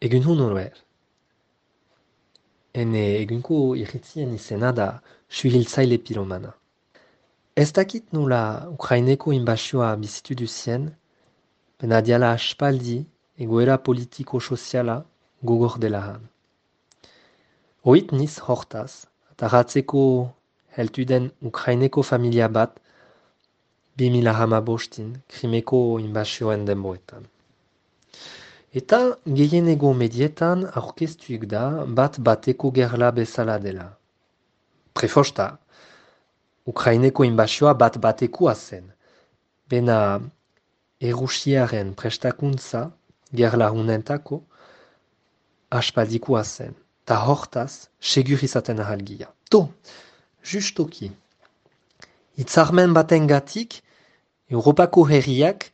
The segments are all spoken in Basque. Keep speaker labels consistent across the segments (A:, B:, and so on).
A: Egun hun horber. Ene egunko irritzien izena da suhiltzaile piromana. Ez dakit nula Ukraineko inbasioa bizitu duzien, bena diala aspaldi egoera politiko-soziala gogor dela han. Oit niz hortaz, eta ratzeko heltu den Ukraineko familia bat 2000 hamabostin krimeko inbasioen denboetan. Eta gehienego medietan aurkeztuik da bat bateko gerla bezala dela. Prefosta, Ukraineko inbasioa bat batekoa zen. Bena Erusiaren prestakuntza gerla hunentako aspadikoa zen. Ta hortaz, segur izaten ahalgia. To, justoki. Itzarmen baten gatik, Europako herriak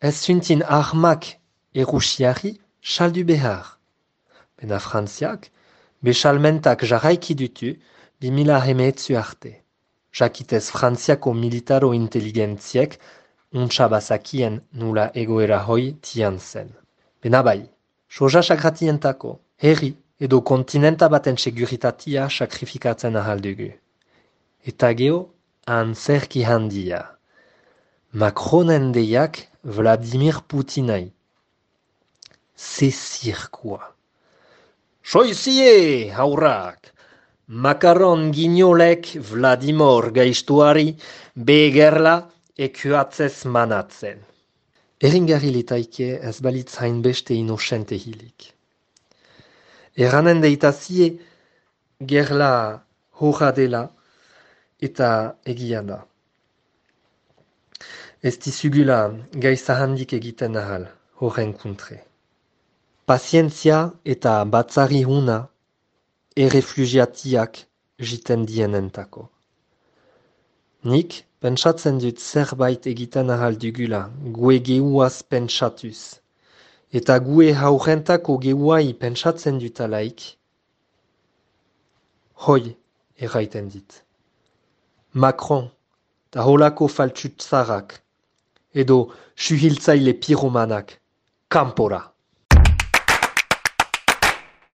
A: ez zuntin armak erusiari saldu behar. Bena frantziak, besalmentak jarraiki dutu bimila hemeetzu arte. Jakitez frantziako militaro inteligentziek untsa bazakien nula egoera hoi tian zen. Bena bai, soja sakratientako, herri edo kontinenta baten seguritatia sakrifikatzen ahaldugu. Eta geho, antzerki handia. Macronen deiak Vladimir Putinai. Se zirkua. Soizie, haurrak! Makaron ginolek Vladimir gaiztuari begerla ekuatzez manatzen. Eringarri litaike ez balitz hainbeste inosente hilik. Eranen deitazie gerla horra dela eta egia da. Ez dizugula gaiza handik egiten ahal horren kuntre. Pazientzia eta batzari huna errefugiatiak jiten dienentako. Nik pentsatzen dut zerbait egiten ahal dugula gue geuaz pentsatuz. Eta gue haurentako geuai pentsatzen dut alaik, hoi erraiten dit. Macron, ta holako faltsut zarak, edo suhiltzaile piromanak, kampora.